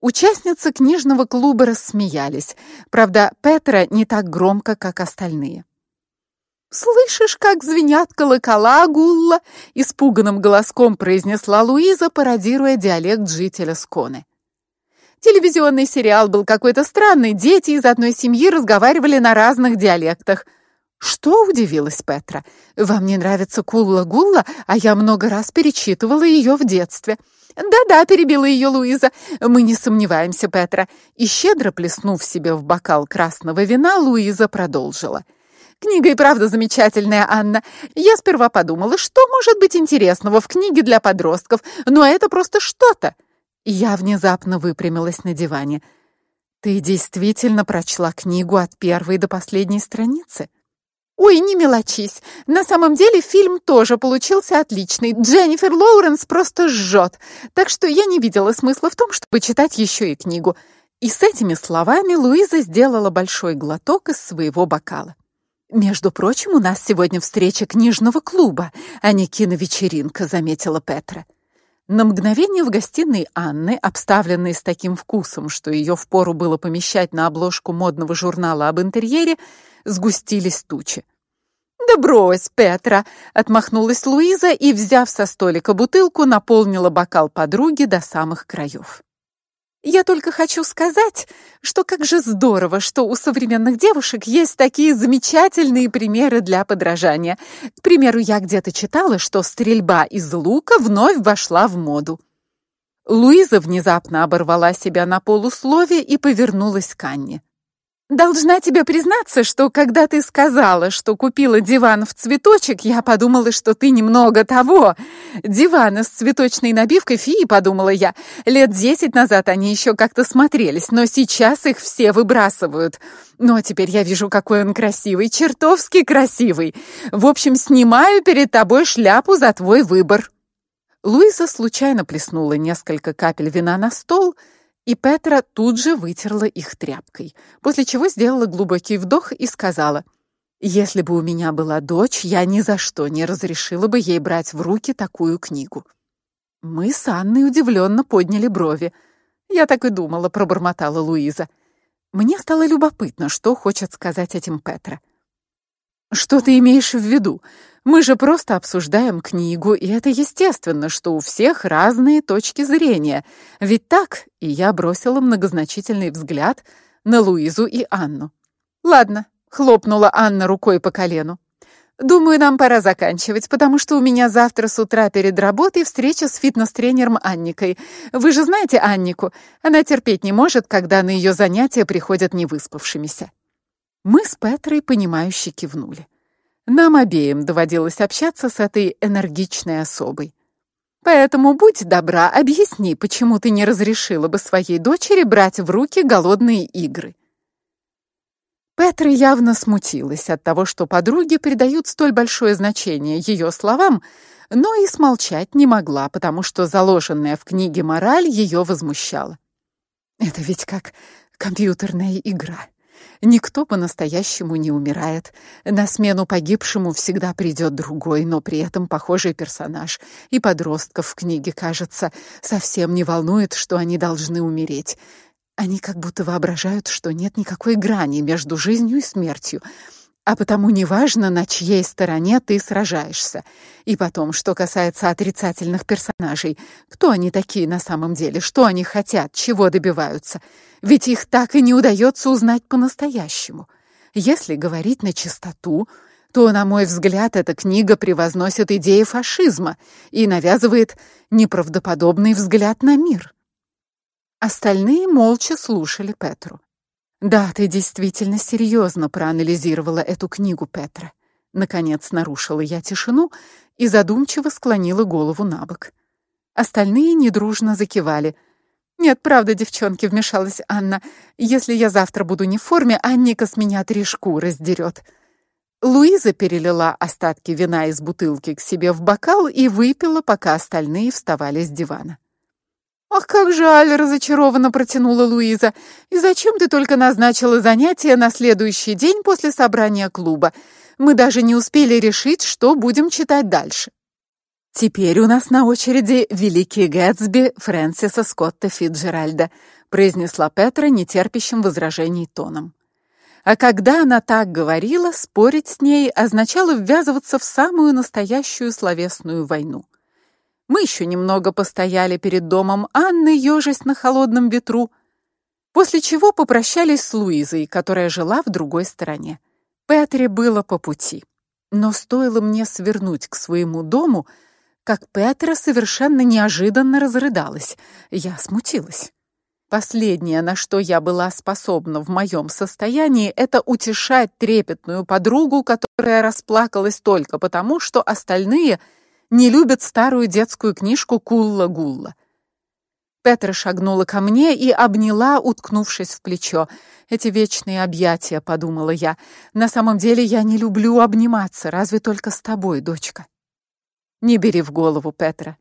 Speaker 1: Участницы книжного клуба рассмеялись. Правда, Петра не так громко, как остальные. Слышишь, как звенят колокола, Гулла, испуганным голоском произнесла Луиза, пародируя диалект жителя Сконы. Телевизионный сериал был какой-то странный, дети из одной семьи разговаривали на разных диалектах. Что удивилась Петра? Вам не нравится Кулла-Гулла, а я много раз перечитывала ее в детстве. Да-да, перебила ее Луиза. Мы не сомневаемся, Петра. И щедро плеснув себе в бокал красного вина, Луиза продолжила: Книга и правда замечательная, Анна. Я сперва подумала, что может быть интересного в книге для подростков, но это просто что-то. Я внезапно выпрямилась на диване. Ты действительно прочла книгу от первой до последней страницы? Ой, не мелочись. На самом деле фильм тоже получился отличный. Дженнифер Лоуренс просто жжет. Так что я не видела смысла в том, чтобы читать еще и книгу. И с этими словами Луиза сделала большой глоток из своего бокала. Между прочим, у нас сегодня встреча книжного клуба, а не киновечеринка, заметила Петра. На мгновение в гостиной Анны, обставленной с таким вкусом, что ее впору было помещать на обложку модного журнала об интерьере, сгустились тучи. Да брось, Петра, отмахнулась Луиза и, взяв со столика бутылку, наполнила бокал подруги до самых краев. Я только хочу сказать, что как же здорово, что у современных девушек есть такие замечательные примеры для подражания. К примеру, я где-то читала, что стрельба из лука вновь вошла в моду. Луиза внезапно оборвала себя на полуслове и повернулась к Анне. Должна тебе признаться, что когда ты сказала, что купила диван в цветочек, я подумала, что ты немного того. Диваны с цветочной набивкой, фи, подумала я. Лет десять назад они еще как-то смотрелись, но сейчас их все выбрасывают. Но теперь я вижу, какой он красивый, чертовски красивый. В общем, снимаю перед тобой шляпу за твой выбор. Луиза случайно плеснула несколько капель вина на стол и Петра тут же вытерла их тряпкой, после чего сделала глубокий вдох и сказала: "Если бы у меня была дочь, я ни за что не разрешила бы ей брать в руки такую книгу". Мы с Анной удивленно подняли брови. "Я так и думала", пробормотала Луиза. Мне стало любопытно, что хочет сказать этим Петра. Что ты имеешь в виду? Мы же просто обсуждаем книгу, и это естественно, что у всех разные точки зрения. Ведь так? И я бросила многозначительный взгляд на Луизу и Анну. Ладно, хлопнула Анна рукой по колену. Думаю, нам пора заканчивать, потому что у меня завтра с утра перед работой встреча с фитнес-тренером Анникой. Вы же знаете Аннику? Она терпеть не может, когда на ее занятия приходят невыспавшимися. Мы с Петрой понимающе кивнули. Нам обеим доводилось общаться с этой энергичной особой. Поэтому будь добра, объясни, почему ты не разрешила бы своей дочери брать в руки голодные игры. Петра явно смутилась от того, что подруги придают столь большое значение ее словам, но и смолчать не могла, потому что заложенная в книге мораль ее возмущала. Это ведь как компьютерная игра. Никто по-настоящему не умирает. На смену погибшему всегда придет другой, но при этом похожий персонаж. И подростков в книге, кажется, совсем не волнует, что они должны умереть. Они как будто воображают, что нет никакой грани между жизнью и смертью, а потому неважно, на чьей стороне ты сражаешься. И потом, что касается отрицательных персонажей, кто они такие на самом деле, что они хотят, чего добиваются? Ведь их так и не удается узнать по-настоящему. Если говорить на чистоту, то, на мой взгляд, эта книга превозносит идеи фашизма и навязывает неправдоподобный взгляд на мир. Остальные молча слушали Петру. Да, ты действительно серьезно проанализировала эту книгу, Петра. Наконец нарушила я тишину и задумчиво склонила голову набок. Остальные недружно закивали. Нет, правда, девчонки, вмешалась Анна. Если я завтра буду не в форме, Анника с меня три шкуры сдерет. Луиза перелила остатки вина из бутылки к себе в бокал и выпила, пока остальные вставали с дивана. Ах, как жаль, разочарованно протянула Луиза. И зачем ты только назначила занятие на следующий день после собрания клуба? Мы даже не успели решить, что будем читать дальше. Теперь у нас на очереди Великий Гэтсби Фрэнсиса Скотта Фитджеральда, произнесла Петра нетерпящим возражений тоном. А когда она так говорила, спорить с ней означало ввязываться в самую настоящую словесную войну. Мы еще немного постояли перед домом Анны, ёжась на холодном ветру, после чего попрощались с Луизой, которая жила в другой стороне. Петре было по пути. Но стоило мне свернуть к своему дому, как Петра совершенно неожиданно разрыдалась. Я смутилась. Последнее, на что я была способна в моем состоянии, это утешать трепетную подругу, которая расплакалась только потому, что остальные не любят старую детскую книжку Кулла-Гулла. Петра шагнула ко мне и обняла, уткнувшись в плечо. Эти вечные объятия, подумала я. На самом деле я не люблю обниматься, разве только с тобой, дочка. Не бери в голову, Петра.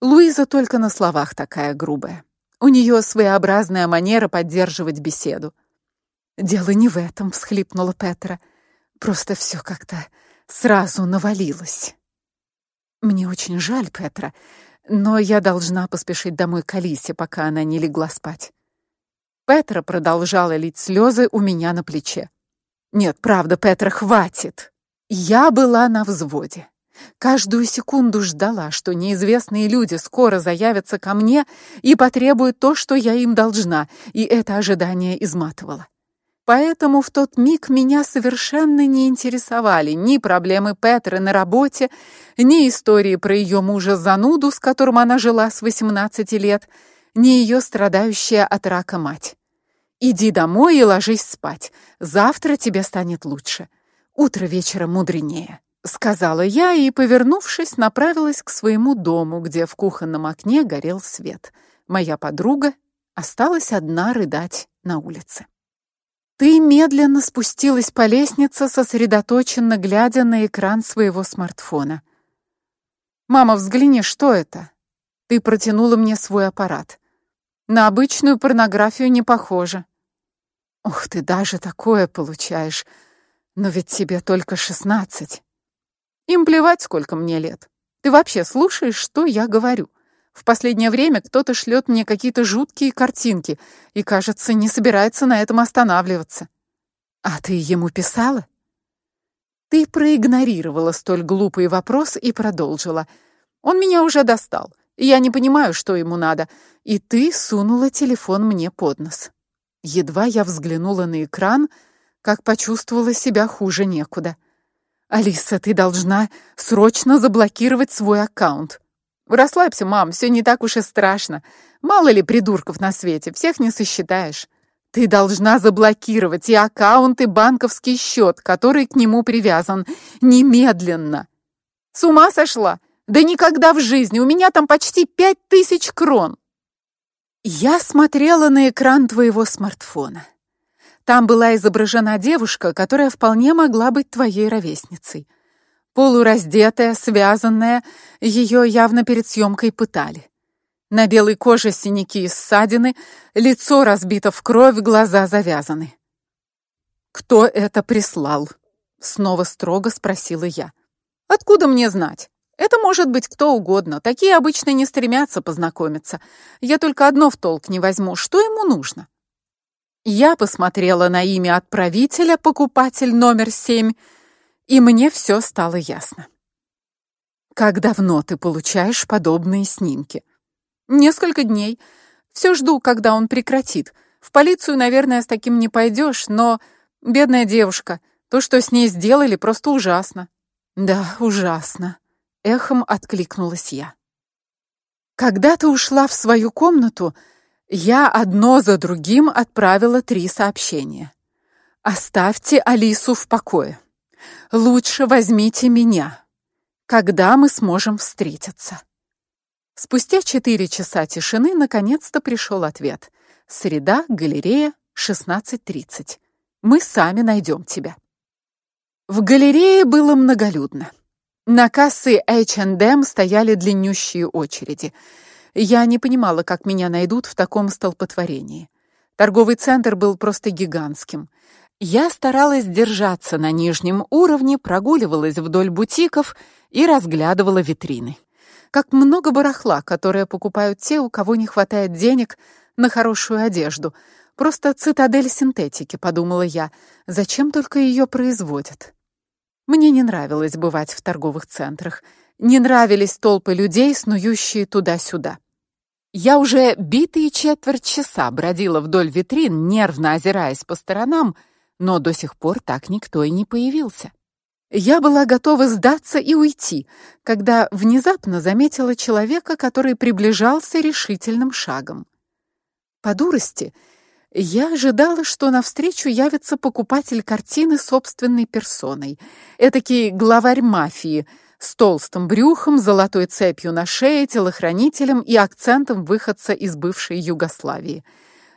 Speaker 1: Луиза только на словах такая грубая. У нее своеобразная манера поддерживать беседу. Дело не в этом, всхлипнула Петра. Просто все как-то сразу навалилось. Мне очень жаль, Петра, но я должна поспешить домой к Алисе, пока она не легла спать. Петра продолжала лить слезы у меня на плече. Нет, правда, Петра, хватит. Я была на взводе. Каждую секунду ждала, что неизвестные люди скоро заявятся ко мне и потребуют то, что я им должна, и это ожидание изматывало. Поэтому в тот миг меня совершенно не интересовали ни проблемы Петры на работе, ни истории про ее мужа зануду, с которым она жила с 18 лет, ни ее страдающая от рака мать. Иди домой и ложись спать. Завтра тебе станет лучше. Утро вечера мудренее, сказала я и, повернувшись, направилась к своему дому, где в кухонном окне горел свет. Моя подруга осталась одна рыдать на улице. Ты медленно спустилась по лестнице, сосредоточенно глядя на экран своего смартфона. Мама, взгляни, что это? Ты протянула мне свой аппарат. На обычную порнографию не похоже. Ух ты, даже такое получаешь. Но ведь тебе только шестнадцать. Им плевать, сколько мне лет. Ты вообще слушаешь, что я говорю? В последнее время кто-то шлет мне какие-то жуткие картинки и, кажется, не собирается на этом останавливаться. А ты ему писала? Ты проигнорировала столь глупый вопрос и продолжила. Он меня уже достал. Я не понимаю, что ему надо, и ты сунула телефон мне под нос. Едва я взглянула на экран, как почувствовала себя хуже некуда. Алиса, ты должна срочно заблокировать свой аккаунт. Расслабься, мам, все не так уж и страшно. Мало ли придурков на свете, всех не сосчитаешь. Ты должна заблокировать и аккаунт, и банковский счет, который к нему привязан, немедленно. С ума сошла? Да никогда в жизни. У меня там почти пять тысяч крон. Я смотрела на экран твоего смартфона. Там была изображена девушка, которая вполне могла быть твоей ровесницей полураздетая, связанная, ее явно перед съемкой пытали. На белой коже синяки и ссадины, лицо разбито в кровь, глаза завязаны. Кто это прислал? снова строго спросила я. Откуда мне знать? Это может быть кто угодно. Такие обычно не стремятся познакомиться. Я только одно в толк не возьму, что ему нужно. Я посмотрела на имя отправителя, покупатель номер семь и мне все стало ясно. Как давно ты получаешь подобные снимки? Несколько дней. Все жду, когда он прекратит. В полицию, наверное, с таким не пойдешь, но бедная девушка. То, что с ней сделали, просто ужасно. Да, ужасно, эхом откликнулась я. Когда ты ушла в свою комнату, я одно за другим отправила три сообщения. Оставьте Алису в покое. Лучше возьмите меня. Когда мы сможем встретиться? Спустя четыре часа тишины наконец-то пришел ответ. Среда, галерея, 16:30. Мы сами найдем тебя. В галерее было многолюдно. На кассы H&M стояли длиннющие очереди. Я не понимала, как меня найдут в таком столпотворении. Торговый центр был просто гигантским. Я старалась держаться на нижнем уровне, прогуливалась вдоль бутиков и разглядывала витрины. Как много барахла, которое покупают те, у кого не хватает денег на хорошую одежду. Просто цитадель синтетики, подумала я. Зачем только ее производят? Мне не нравилось бывать в торговых центрах, не нравились толпы людей, снующие туда-сюда. Я уже битые четверть часа бродила вдоль витрин, нервно озираясь по сторонам, но до сих пор так никто и не появился. Я была готова сдаться и уйти, когда внезапно заметила человека, который приближался решительным шагом. По дурости я ожидала, что навстречу явится покупатель картины собственной персоной, этакий главарь мафии с толстым брюхом, золотой цепью на шее, телохранителем и акцентом выходца из бывшей Югославии.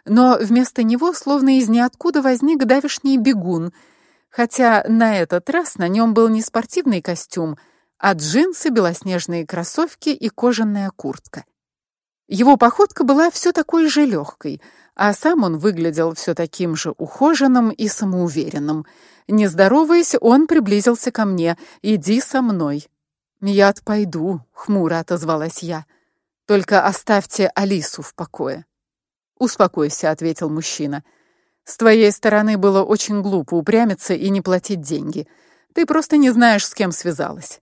Speaker 1: Но вместо него, словно из ниоткуда, возник давишний бегун, хотя на этот раз на нем был не спортивный костюм, а джинсы, белоснежные кроссовки и кожаная куртка. Его походка была все такой же легкой — а сам он выглядел все таким же ухоженным и самоуверенным. Не здороваясь, он приблизился ко мне. "Иди со мной". "Я пойду", хмуро отозвалась я. "Только оставьте Алису в покое". "Успокойся", ответил мужчина. "С твоей стороны было очень глупо упрямиться и не платить деньги. Ты просто не знаешь, с кем связалась".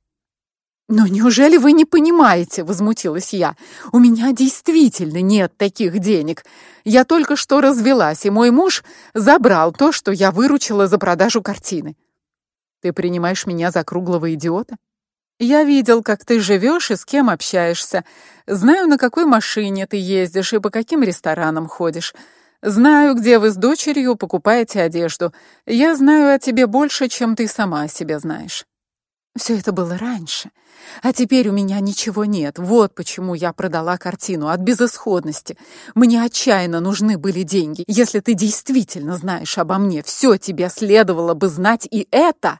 Speaker 1: Но неужели вы не понимаете, возмутилась я. У меня действительно нет таких денег. Я только что развелась, и мой муж забрал то, что я выручила за продажу картины. Ты принимаешь меня за круглого идиота? Я видел, как ты живешь и с кем общаешься. Знаю, на какой машине ты ездишь и по каким ресторанам ходишь. Знаю, где вы с дочерью покупаете одежду. Я знаю о тебе больше, чем ты сама о себе знаешь. Все это было раньше. А теперь у меня ничего нет. Вот почему я продала картину от безысходности. Мне отчаянно нужны были деньги. Если ты действительно знаешь обо мне, все тебе следовало бы знать и это.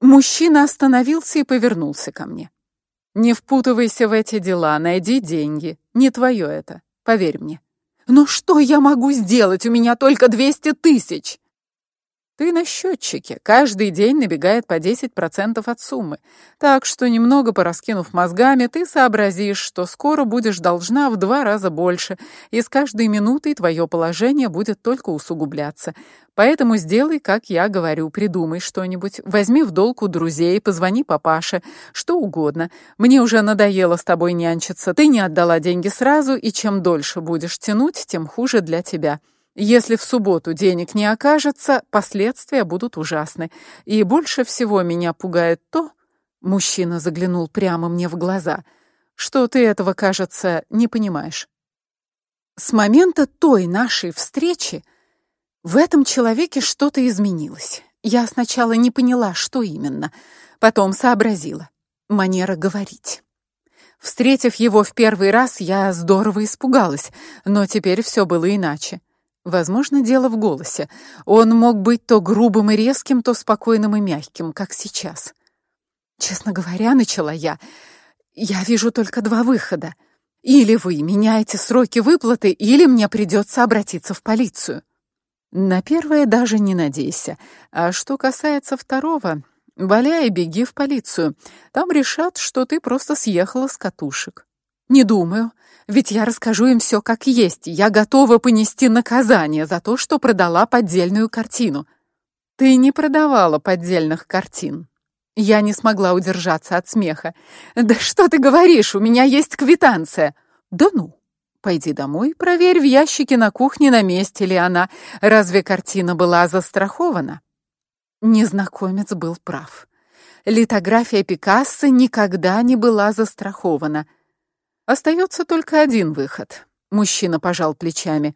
Speaker 1: Мужчина остановился и повернулся ко мне. Не впутывайся в эти дела, найди деньги. Не твое это, поверь мне. Но что я могу сделать? У меня только двести тысяч. Ты на счетчике. Каждый день набегает по 10% от суммы. Так что немного пораскинув мозгами, ты сообразишь, что скоро будешь должна в два раза больше, и с каждой минутой твое положение будет только усугубляться. Поэтому сделай, как я говорю, придумай что-нибудь, возьми в долг у друзей, позвони папаше, что угодно. Мне уже надоело с тобой нянчиться. Ты не отдала деньги сразу, и чем дольше будешь тянуть, тем хуже для тебя. Если в субботу денег не окажется, последствия будут ужасны. И больше всего меня пугает то, мужчина заглянул прямо мне в глаза, что ты этого, кажется, не понимаешь. С момента той нашей встречи в этом человеке что-то изменилось. Я сначала не поняла, что именно, потом сообразила. Манера говорить. Встретив его в первый раз, я здорово испугалась, но теперь все было иначе. Возможно, дело в голосе. Он мог быть то грубым и резким, то спокойным и мягким, как сейчас. Честно говоря, начала я. Я вижу только два выхода. Или вы меняете сроки выплаты, или мне придется обратиться в полицию. На первое даже не надейся. А что касается второго, валяй беги в полицию. Там решат, что ты просто съехала с катушек. Не думаю, ведь я расскажу им все как есть. Я готова понести наказание за то, что продала поддельную картину. Ты не продавала поддельных картин. Я не смогла удержаться от смеха. Да что ты говоришь? У меня есть квитанция. Да ну. Пойди домой, проверь в ящике на кухне, на месте ли она. Разве картина была застрахована? Незнакомец был прав. Литография Пикассо никогда не была застрахована. Остается только один выход. Мужчина пожал плечами.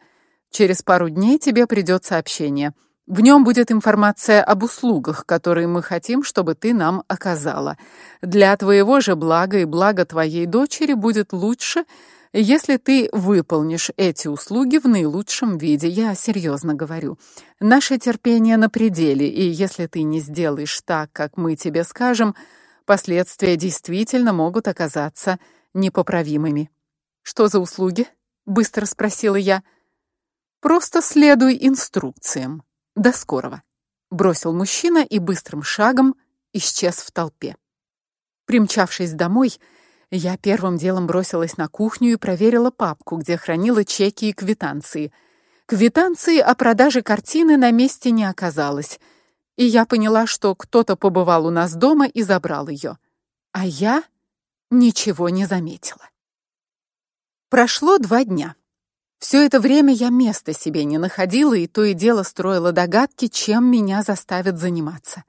Speaker 1: Через пару дней тебе придёт сообщение. В нем будет информация об услугах, которые мы хотим, чтобы ты нам оказала. Для твоего же блага и блага твоей дочери будет лучше, если ты выполнишь эти услуги в наилучшем виде. Я серьезно говорю. Наше терпение на пределе, и если ты не сделаешь так, как мы тебе скажем, последствия действительно могут оказаться непоправимыми. Что за услуги? быстро спросила я. Просто следуй инструкциям. До скорого, бросил мужчина и быстрым шагом исчез в толпе. Примчавшись домой, я первым делом бросилась на кухню и проверила папку, где хранила чеки и квитанции. Квитанции о продаже картины на месте не оказалось, и я поняла, что кто-то побывал у нас дома и забрал ее, а я ничего не заметила. Прошло два дня. Все это время я места себе не находила и то и дело строила догадки, чем меня заставят заниматься.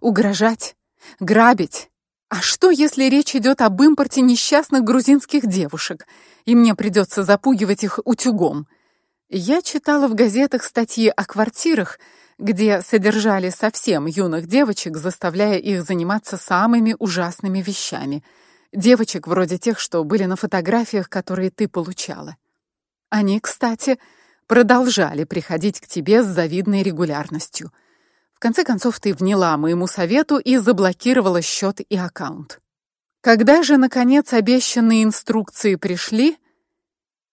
Speaker 1: Угрожать, грабить. А что, если речь идет об импорте несчастных грузинских девушек, и мне придется запугивать их утюгом? Я читала в газетах статьи о квартирах, где содержали совсем юных девочек, заставляя их заниматься самыми ужасными вещами. Девочек вроде тех, что были на фотографиях, которые ты получала. Они, кстати, продолжали приходить к тебе с завидной регулярностью. В конце концов ты вняла моему совету и заблокировала счет и аккаунт. Когда же наконец обещанные инструкции пришли,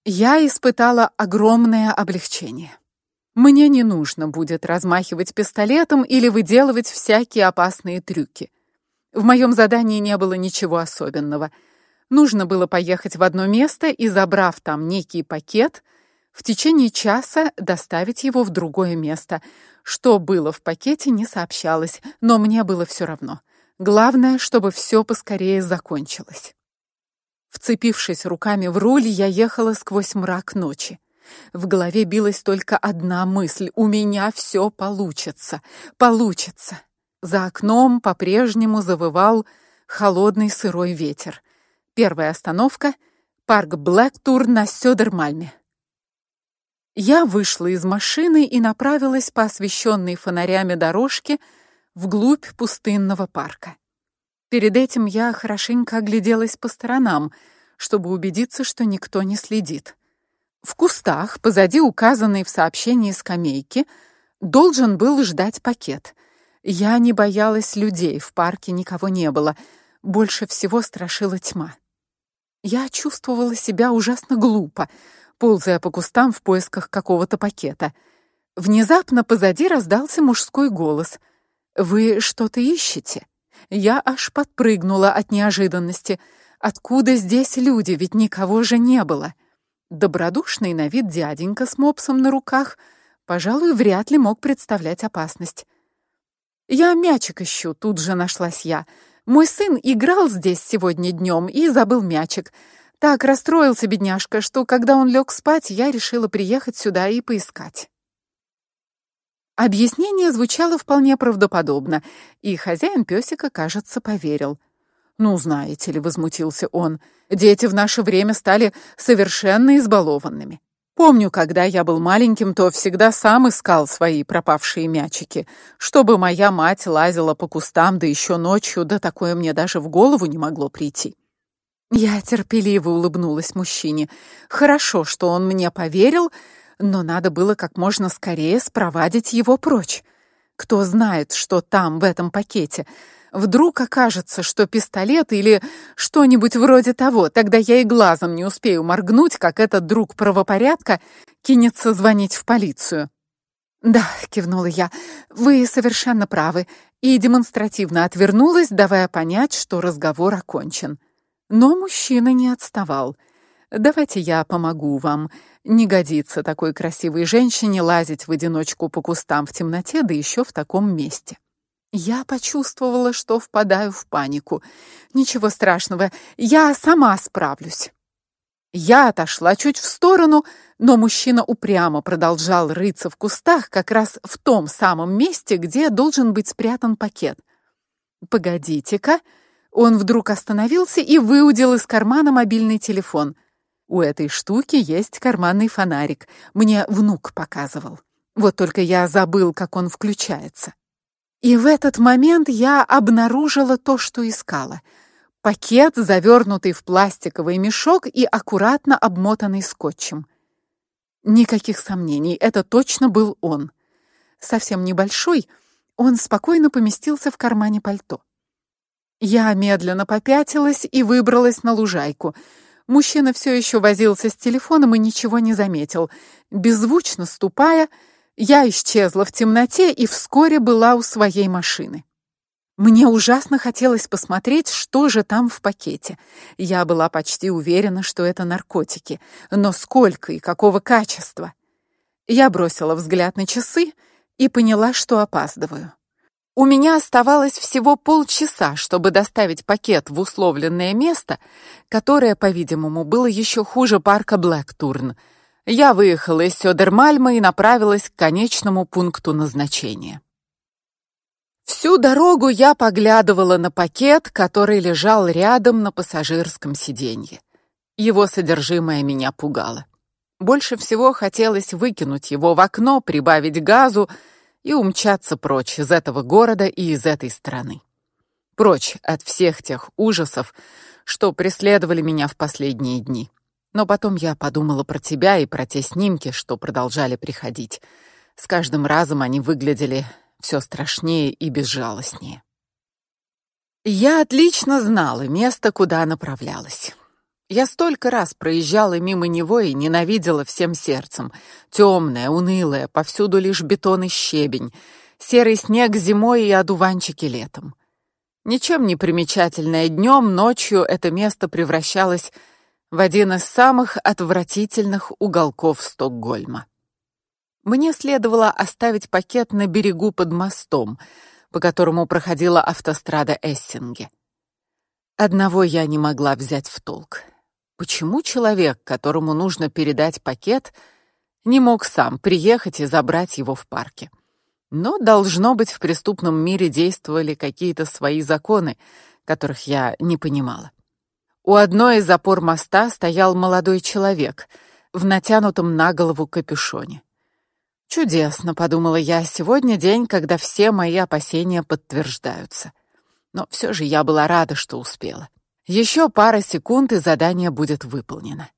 Speaker 1: я испытала огромное облегчение. Мне не нужно будет размахивать пистолетом или выделывать всякие опасные трюки. В моем задании не было ничего особенного — Нужно было поехать в одно место и, забрав там некий пакет, в течение часа доставить его в другое место. Что было в пакете, не сообщалось, но мне было все равно. Главное, чтобы все поскорее закончилось. Вцепившись руками в руль, я ехала сквозь мрак ночи. В голове билась только одна мысль: у меня все получится. Получится. За окном по-прежнему завывал холодный сырой ветер. Первая остановка парк Блэктур на Сёдермальме. Я вышла из машины и направилась по освещенной фонарями дорожке вглубь пустынного парка. Перед этим я хорошенько огляделась по сторонам, чтобы убедиться, что никто не следит. В кустах, позади указанной в сообщении скамейки, должен был ждать пакет. Я не боялась людей, в парке никого не было. Больше всего страшила тьма. Я чувствовала себя ужасно глупо, ползая по кустам в поисках какого-то пакета. Внезапно позади раздался мужской голос. Вы что-то ищете? Я аж подпрыгнула от неожиданности. Откуда здесь люди, ведь никого же не было. Добродушный на вид дяденька с мопсом на руках, пожалуй, вряд ли мог представлять опасность. Я мячик ищу, тут же нашлась я. Мой сын играл здесь сегодня днем и забыл мячик. Так расстроился бедняжка, что когда он лег спать, я решила приехать сюда и поискать. Объяснение звучало вполне правдоподобно, и хозяин пёсика, кажется, поверил. Ну, знаете ли, возмутился он. Дети в наше время стали совершенно избалованными. Помню, когда я был маленьким, то всегда сам искал свои пропавшие мячики, чтобы моя мать лазила по кустам, да еще ночью, да такое мне даже в голову не могло прийти. Я терпеливо улыбнулась мужчине. Хорошо, что он мне поверил, но надо было как можно скорее спровадить его прочь. Кто знает, что там в этом пакете? Вдруг окажется, что пистолет или что-нибудь вроде того, тогда я и глазом не успею моргнуть, как этот друг правопорядка кинется звонить в полицию. Да, кивнула я. Вы совершенно правы, и демонстративно отвернулась, давая понять, что разговор окончен. Но мужчина не отставал. Давайте я помогу вам. Не годится такой красивой женщине лазить в одиночку по кустам в темноте, да еще в таком месте. Я почувствовала, что впадаю в панику. Ничего страшного, я сама справлюсь. Я отошла чуть в сторону, но мужчина упрямо продолжал рыться в кустах, как раз в том самом месте, где должен быть спрятан пакет. Погодите-ка, он вдруг остановился и выудил из кармана мобильный телефон. У этой штуки есть карманный фонарик. Мне внук показывал. Вот только я забыл, как он включается. И в этот момент я обнаружила то, что искала. Пакет, завернутый в пластиковый мешок и аккуратно обмотанный скотчем. Никаких сомнений, это точно был он. Совсем небольшой, он спокойно поместился в кармане пальто. Я медленно попятилась и выбралась на лужайку. Мужчина все еще возился с телефоном и ничего не заметил. Беззвучно ступая, я исчезла в темноте и вскоре была у своей машины. Мне ужасно хотелось посмотреть, что же там в пакете. Я была почти уверена, что это наркотики, но сколько и какого качества. Я бросила взгляд на часы и поняла, что опаздываю. У меня оставалось всего полчаса, чтобы доставить пакет в условленное место, которое, по-видимому, было еще хуже парка Блэктурн. Я выехала из Сёдермальма и направилась к конечному пункту назначения. Всю дорогу я поглядывала на пакет, который лежал рядом на пассажирском сиденье. Его содержимое меня пугало. Больше всего хотелось выкинуть его в окно, прибавить газу и умчаться прочь из этого города и из этой страны. Прочь от всех тех ужасов, что преследовали меня в последние дни. Но потом я подумала про тебя и про те снимки, что продолжали приходить. С каждым разом они выглядели все страшнее и безжалостнее. Я отлично знала место, куда направлялась. Я столько раз проезжала мимо него и ненавидела всем сердцем. Темное, унылое, повсюду лишь бетон и щебень, серый снег зимой и одуванчики летом. Ничем не примечательное днем, ночью это место превращалось в один из самых отвратительных уголков Стокгольма. Мне следовало оставить пакет на берегу под мостом, по которому проходила автострада Эссинге. Одного я не могла взять в толк. Почему человек, которому нужно передать пакет, не мог сам приехать и забрать его в парке? Но должно быть в преступном мире действовали какие-то свои законы, которых я не понимала. У одной из опор моста стоял молодой человек в натянутом на голову капюшоне. Чудесно, подумала я, сегодня день, когда все мои опасения подтверждаются. Но все же я была рада, что успела. Еще пара секунд и задание будет выполнено.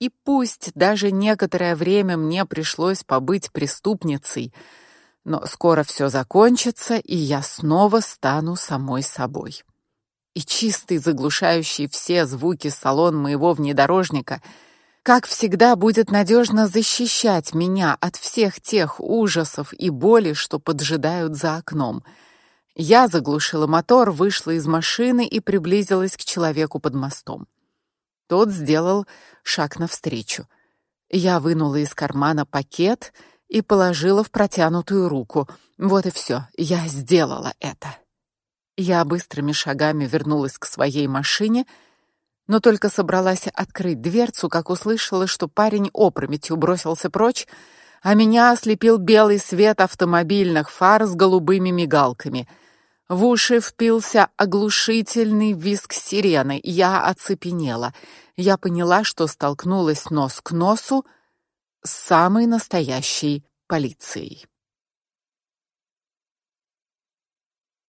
Speaker 1: И пусть даже некоторое время мне пришлось побыть преступницей, но скоро все закончится, и я снова стану самой собой. И чистый, заглушающий все звуки салон моего внедорожника — как всегда, будет надежно защищать меня от всех тех ужасов и боли, что поджидают за окном. Я заглушила мотор, вышла из машины и приблизилась к человеку под мостом. Тот сделал шаг навстречу. Я вынула из кармана пакет и положила в протянутую руку. Вот и все, я сделала это. Я быстрыми шагами вернулась к своей машине но только собралась открыть дверцу, как услышала, что парень опрометью бросился прочь, а меня ослепил белый свет автомобильных фар с голубыми мигалками. В уши впился оглушительный визг сирены. Я оцепенела. Я поняла, что столкнулась нос к носу с самой настоящей полицией.